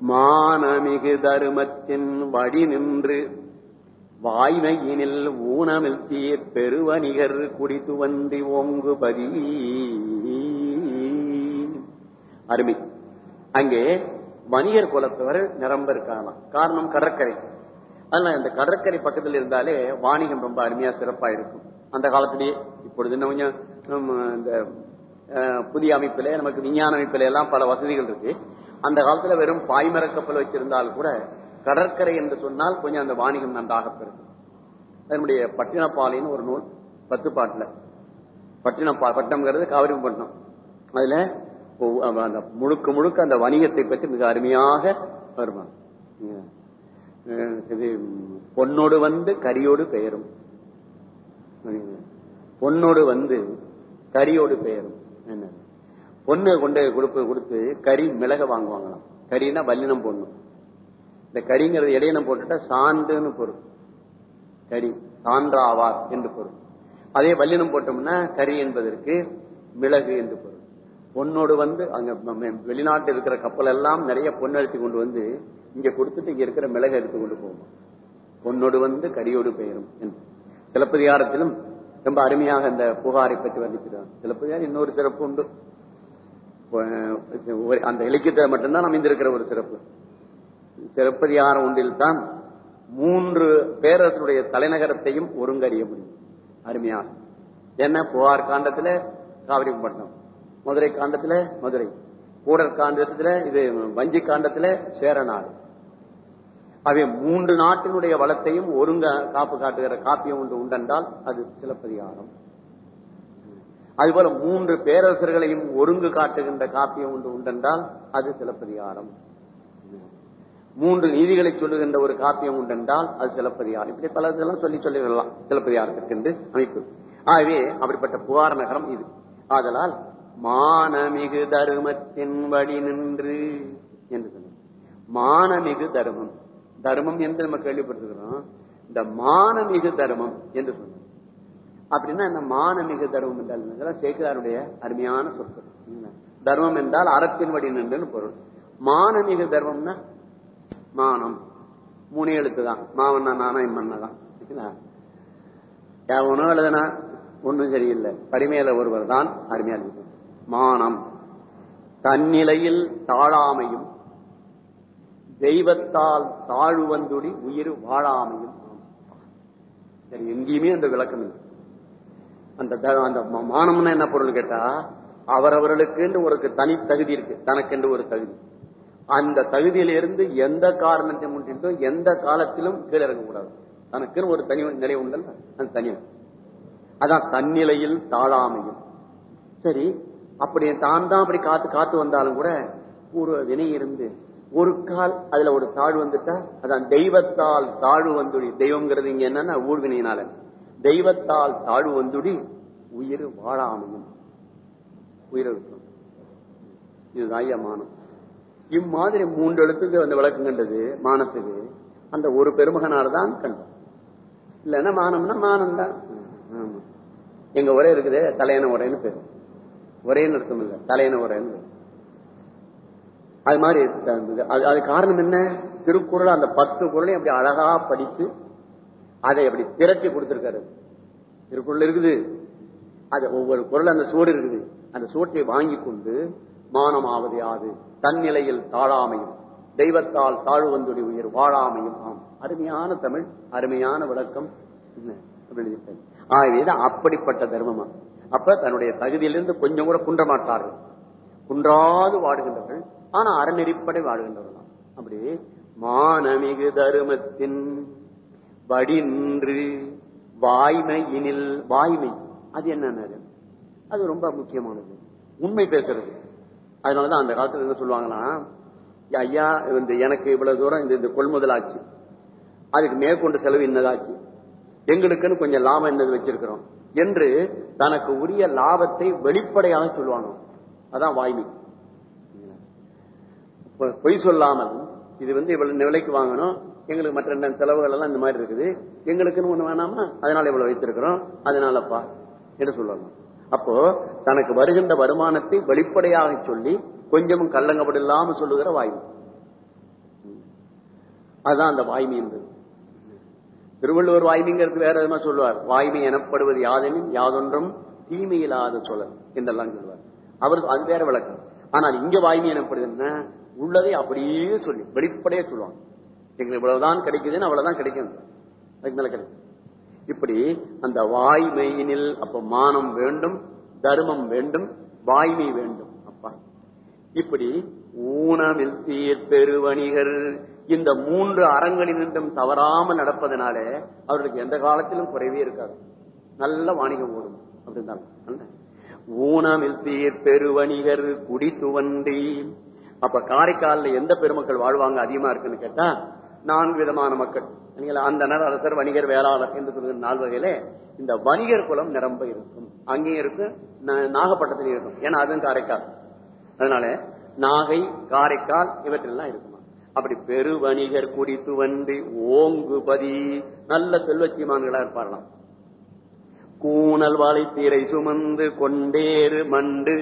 மானமிகு தருமத்தின் வழி நின்று வாய்மையினில் ஊனமில் சீர் பெருவணிகர் குடித்து வந்தி ஓங்குபதி. அருமை. அங்கே வணிகர் குலத்தவர் நிரம்ப இருக்கலாம் காரணம் கடற்கரை. அதனால அந்த கடற்கரை பக்கத்தில் இருந்தாலே வாணிகம் ரொம்ப அருமையா சிறப்பா இருக்கும் அந்த காலத்திலேயே இப்பொழுது இன்னும் கொஞ்சம் இந்த புதிய அமைப்பிலே நமக்கு விஞ்ஞான அமைப்பில எல்லாம் பல வசதிகள் இருக்கு. அந்த காலத்துல வெறும் பாய்மர கப்பல் வச்சிருந்தால் கூட கடற்கரை என்று சொன்னால் கொஞ்சம் அந்த வாணிகம் நன்றாக பெறும் அதனுடைய பட்டினப்பாலின்னு ஒரு நூல் பத்து பாட்டுல. பட்டினப்பா பட்டம்ங்கிறது காவிரிப்பட்டினம் அதுல அந்த முழுக்க முழுக்க அந்த வணிகத்தை பற்றி மிக அருமையாக வருவாங்க. இது பொன்னோடு வந்து கரியோடு பெயரும். பொன்னோடு வந்து கரியோடு பெயரும். என்ன? பொண்ணு கொண்டு கொடுப்பு கொடுத்து கறி மிளக வாங்குவாங்களாம். கறினா வல்லினம் போடணும். இந்த கறிங்கிறது இடையினம் போட்டுட்டா சாண்டுன்னு பொருள். கறி சான்றாவார் என்று பொருள். அதே வல்லினம் போட்டோம்னா கறி என்பதற்கு மிளகு என்று பொருள். பொண்ணோடு வந்து அங்க வெளிநாட்டு இருக்கிற கப்பல் எல்லாம் நிறைய பொண்ணு எடுத்து கொண்டு வந்து இங்க கொடுத்துட்டு இங்க இருக்கிற மிளகு எடுத்து கொண்டு போகும் பொன்னோடு வந்து கரியோடு பெயரும் என்று. சிலப்பதிகாரத்திலும் ரொம்ப அருமையாக அந்த புகாரை பற்றி வர்ணிக்கிறார். சிலப்பதிகாரம் இன்னொரு சிறப்பு உண்டு. அந்த இலக்கியத்தில் மட்டும்தான் அமைந்திருக்கிற ஒரு சிறப்பு. சிறப்பதிகாரம் ஒன்றில் தான் மூன்று பேரரசனுடைய தலைநகரத்தையும் ஒருங்கறிய முடியும். அருமையாக என்ன? புகார் காண்டத்துல காவிரிப்பட்டினம் மதுரை காண்டத்துல மதுரை. கூடர் காண்டத்துல இது வஞ்சி காண்டத்துல சேரநாடு. அவை மூன்று நாட்டினுடைய வளத்தையும் ஒருங்க காப்பு காட்டுகிற காப்பியம் ஒன்று உண்டென்றால் அது சிலப்பதிகாரம். அதுபோல மூன்று பேரரசர்களையும் ஒருங்கு காட்டுகின்ற காப்பியம் ஒன்று உண்டென்றால் அது சிலப்பதிகாரம். மூன்று நீதிகளை சொல்லுகின்ற ஒரு காப்பியம் உண்டென்றால் அது சிலப்பதிகாரம். இப்படி பல இதெல்லாம் சொல்லி சொல்லி வரலாம் சிலப்பதிகாரத்திற்கு என்று அமைப்பு. ஆகவே அப்படிப்பட்ட புகார் நகரம் இது. ஆதலால் மானமிகு தருமத்தின் வழி நின்று என்று சொன்னார் மானமிகு தர்மம். தர்மம் என்று நம்ம கேள்விப்பட்டிருக்கிறோம். இந்த மானமிகு தர்மம் என்று சொன்னார் அப்படின்னா இந்த மானமிகு தர்மம் என்றால் இதெல்லாம் சேக்கிராருடைய அருமையான சொற்கள். தர்மம் என்றால் அறத்தின் வடி நின்று பொருள். மானமிகு தர்மம்னா மானம். மூணு எழுத்து தான். மாவண்ணா நானா இம்மண்ணா தான். சரிங்களா? எழுதுனா ஒண்ணும் சரியில்லை. பரிமையில ஒருவர் தான் அருமையா மானம். தன்னிலையில் தாழாமையும் தெய்வத்தால் தாழ்வந்துடி உயிர் வாழாமையும். சரி எங்கேயுமே அந்த விளக்கம் இல்லை. அந்த த- அந்த மானம்னா என்ன பொருள் கேட்டா அவரவர்களுக்கு ஒரு தனி தகுதி இருக்கு. தனக்கென்று ஒரு தகுதி. அந்த தகுதியிலிருந்து எந்த காரணத்தை முன்னிட்டோ எந்த காலத்திலும் கீழே இறங்கக்கூடாது. தனக்குன்னு ஒரு தனி நிலை உண்டல்ல அந்த தனி அதான் தன்னிலையில் தாழாமையும். சரி அப்படி தான் தான் அப்படி காத்து காத்து வந்தாலும் கூட ஒரு வினை இருந்து ஒரு கால் அதுல ஒரு தாழ்வு வந்துட்டா அதான் தெய்வத்தால் தாழ்வு வந்துடி தெய்வம்ங்கிறது இங்க என்னன்னா ஊழ்வினையினால. தெய்வத்தால் தாழ்வு வந்துடி உயிர் வாழாமையும். உயிரை இதுதான் மானம் இம்மாதிரி மூன்று எழுத்துக்கு வந்து விளக்கம் கண்டது மானத்துக்கு. அந்த ஒரு பெருமகனார் தான் கண்டோம் இல்லைன்னா மானம்னா மானம் தான். எங்க உரை இருக்குது தலையன உரைன்னு பேரு. ஒரே அர்த்தம் இல்ல தலையன உரைன்னு அது மாதிரி அது காரணம் என்ன? திருக்குறள் அந்த பத்து குறளையும் அப்படி அழகா படித்து அதை அப்படி திரட்டி கொடுத்திருக்காரு. திருக்குறள் இருக்குது. அது ஒவ்வொரு குரல் அந்த சோடு இருக்குது. அந்த சோட்டை வாங்கி கொண்டு மானமாவது யாது. தன்னிலையில் தாழாமையும் தெய்வத்தால் தாழ்வந்துடி உயிர் வாழாமையும் ஆம். அருமையான தமிழ் அருமையான விளக்கம். என்ன? ஆகவேதான் அப்படிப்பட்ட தர்மமா? அப்ப தன்னுடைய தகுதியிலிருந்து கொஞ்சம் கூட குன்ற மாட்டார்கள். குன்றாது வாடுகின்றவர்கள் ஆனா அறநெறிப்படை வாடுகின்றவர்கள் அப்படி மானமிகு தருமத்தின் வடின்று வாய்மையினில் வாய்மை அது என்னன்னு அது? ரொம்ப முக்கியமானது. உண்மை பேசுறது. அதனாலதான் அந்த காலத்துல என்ன சொல்லுவாங்கன்னா ஐயா இந்த எனக்கு இவ்வளவு தூரம் இந்த இந்த கொள்முதல் ஆச்சு. அதுக்கு மேற்கொண்டு செலவு இன்னதாச்சு. எங்களுக்குன்னு கொஞ்சம் லாபம் என்னது வச்சிருக்கிறோம். என்று தனக்கு உரிய லாபத்தை வெளிப்படையாக சொல்லுவாங்க அதான் வாய்மை. பொய் சொல்லாமல் இது வந்து இவ்வளவு நிலைக்கு வாங்கணும். எங்களுக்கு மற்ற ரெண்டு செலவுகள் எல்லாம் இந்த மாதிரி இருக்குது. எங்களுக்குன்னு ஒண்ணு வேணாமா? அதனால இவ்வளவு வைத்திருக்கிறோம். அதனாலப்பா என்று சொல்லணும். அப்போ தனக்கு வருகின்ற வருமானத்தை வெளிப்படையாக சொல்லி கொஞ்சமும் கள்ளங்கப்பட இல்லாம சொல்லுகிற வாய்மை. அதுதான் அந்த வாய்மை என்பது. திருவள்ளுவர் வாய்மைங்கிறது வேற விதமா சொல்லுவார். வாய்மை எனப்படுவது யாதெனின் யாதொன்றும் தீமையில்லாத சொல்லல் என்றெல்லாம் சொல்லுவார். அவர் அது வேற விளக்கம். ஆனால் இங்க வாய்மை எனப்படுது என்ன உள்ளதை அப்படியே சொல்லி வெளிப்படையே சொல்லுவாங்க. எங்களுக்கு இவ்வளவுதான் கிடைக்குதுன்னு அவ்வளவுதான் கிடைக்கும். அதுக்கு மேல கிடைக்கும். இப்படி அந்த வாய்மையினில் அப்ப மானம் வேண்டும் தர்மம் வேண்டும் வாய்மை வேண்டும். அப்பா. இப்படி ஊனமில் சீர் பெருவணிகர் இந்த மூன்று அறங்களினின்றும் தவறாமல் நடப்பதனால அவர்களுக்கு எந்த காலத்திலும் குறைவே இருக்காது. நல்ல வாணிகம் ஓடும். அப்படின்னு ஊனமில் சீர் பெருவணிகர் குடி துவண்டி. அப்ப காரைக்கால எந்த பெருமக்கள் வாழ்வாங்க அதிகமா இருக்குன்னு கேட்டா நான்கு விதமான மக்கள். அந்தனர் அரசர் வணிகர் வேளாளர் என்று சொல்கிற நாலு வகையில இந்த வணிகர் குலம் நிரம்ப இருக்கும். அங்கேயும் இருக்கு நாகப்பட்டத்திலையும் இருக்கும். ஏன்னா அதுவும் காரைக்கால். அதனால நாகை காரைக்கால் இவற்றிலாம் இருக்குமா? அப்படி பெருவணிகர் குடித்து வந்து ஓங்குபதி. நல்ல செல்வச்சிமான்களா இருப்பாரலாம் கூணல் வாழைத்தீரை சுமந்து கொண்டேறு மண்டு.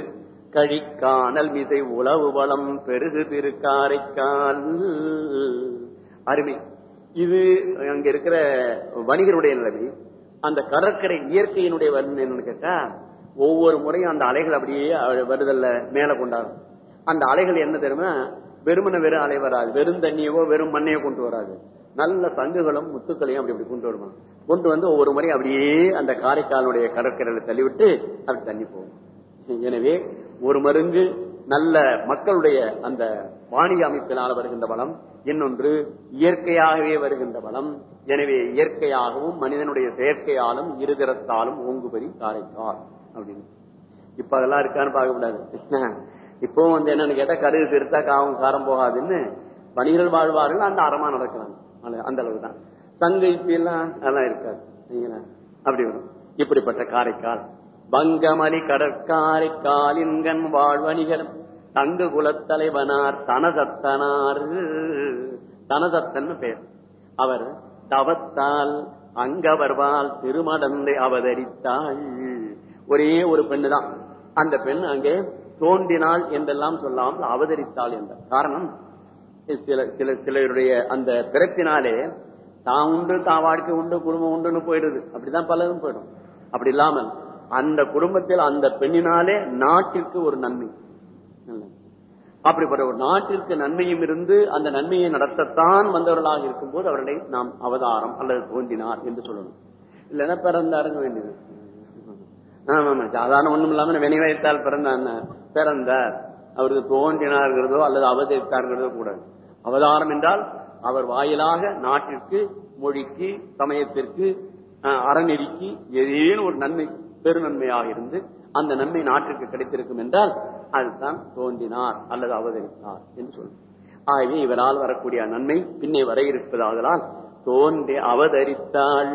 கழிக்கானல் மிசை உளவு வளம் பெருகு திருக்காரைக்கால் அருமை. இது அங்க இருக்கிற வணிகருடைய நிலைமை. அந்த கடற்கரை இயற்கையினுடைய என்னன்னு கேட்டா ஒவ்வொரு முறையும் அந்த அலைகள் அப்படியே வருதல்ல மேல கொண்டாடும். அந்த அலைகள் என்ன தெரியுமா? வெறுமன வெறும் அலை வராது. வெறும் தண்ணியவோ வெறும் மண்ணையோ கொண்டு வராது. நல்ல சங்குகளும் முத்துக்களையும் அப்படி அப்படி கொண்டு வருவாங்க கொண்டு வந்து ஒவ்வொரு முறையும் அப்படியே அந்த காரைக்காலுடைய கடற்கரையில தள்ளிவிட்டு அப்படி தண்ணி போகும். எனவே ஒரு மருந்து நல்ல மக்களுடைய அந்த வாணிக அமைப்பினால் வருகின்ற வளம் இன்னொன்று இயற்கையாகவே வருகின்ற வளம். எனவே இயற்கையாகவும் மனிதனுடைய செயற்கையாலும் இருதரத்தாலும் ஓங்குபதி காரைக்கால் அப்படின்னு. இப்ப அதெல்லாம் இருக்கான்னு பார்க்க கூடாது. இப்போ வந்து என்னன்னு கேட்டா கருது திருத்தா காவம் காரம் போகாதுன்னு பணிகள் வாழ்வார்கள் அந்த அறமா நடக்கிறாங்க. அந்த அளவு தான் சங்க இப்ப எல்லாம் அதெல்லாம் இருக்காது. அப்படி வரும். இப்படிப்பட்ட காரைக்கால். வங்கமலி கடற்காரை காலின்கண் வாழ்வணிகர் தங்கு குலத்தலைவனார் தனதத்தனார். தனதத்தன் பேர். அவர் தவத்தால் அங்கவர்வால் திருமடந்தை அவதரித்தாள். ஒரே ஒரு பெண்ணு தான் அந்த பெண் அங்கே தோன்றினாள் என்றெல்லாம் சொல்லாமல் அவதரித்தாள் என்ற காரணம் சில சில சிலருடைய அந்த பிறப்பினாலே தான் உண்டு தான் வாழ்க்கை உண்டு குடும்பம் உண்டுன்னு போயிடுது. அப்படிதான் பலரும் போயிடும். அப்படி இல்லாமல் அந்த குடும்பத்தில் அந்த பெண்ணினாலே நாட்டிற்கு ஒரு நன்மை. அப்படிப்பட்ட ஒரு நாட்டிற்கு நன்மையும் இருந்து அந்த நன்மையை நடத்தத்தான் வந்தவர்களாக இருக்கும் போது அவர்களை நாம் அவதாரம் அல்லது தோன்றினார் என்று சொல்லணும். இல்லைன்னா பிறந்தாருங்க வேண்டியது. ஆமா சாதாரண ஒண்ணும் இல்லாம வினைவயத்தால் பிறந்தார் பிறந்தார். அவருக்கு தோன்றினார்கிறதோ அல்லது அவதரித்தார்கிறதோ கூட. அவதாரம் என்றால் அவர் வாயிலாக நாட்டிற்கு மொழிக்கு சமயத்திற்கு அறநெறிக்கு ஏதேனும் ஒரு நன்மை பெருநன்மையாக இருந்து அந்த நன்மை நாட்டிற்கு கிடைத்திருக்கும் என்றால் அதுதான் தோன்றினார் அல்லது அவதரித்தார் என்று சொல்லும் ஆகவே இவரால் வரக்கூடிய நன்மை பின்னே வர இருப்பதாகலாம் தோன்றி அவதரித்தாள்.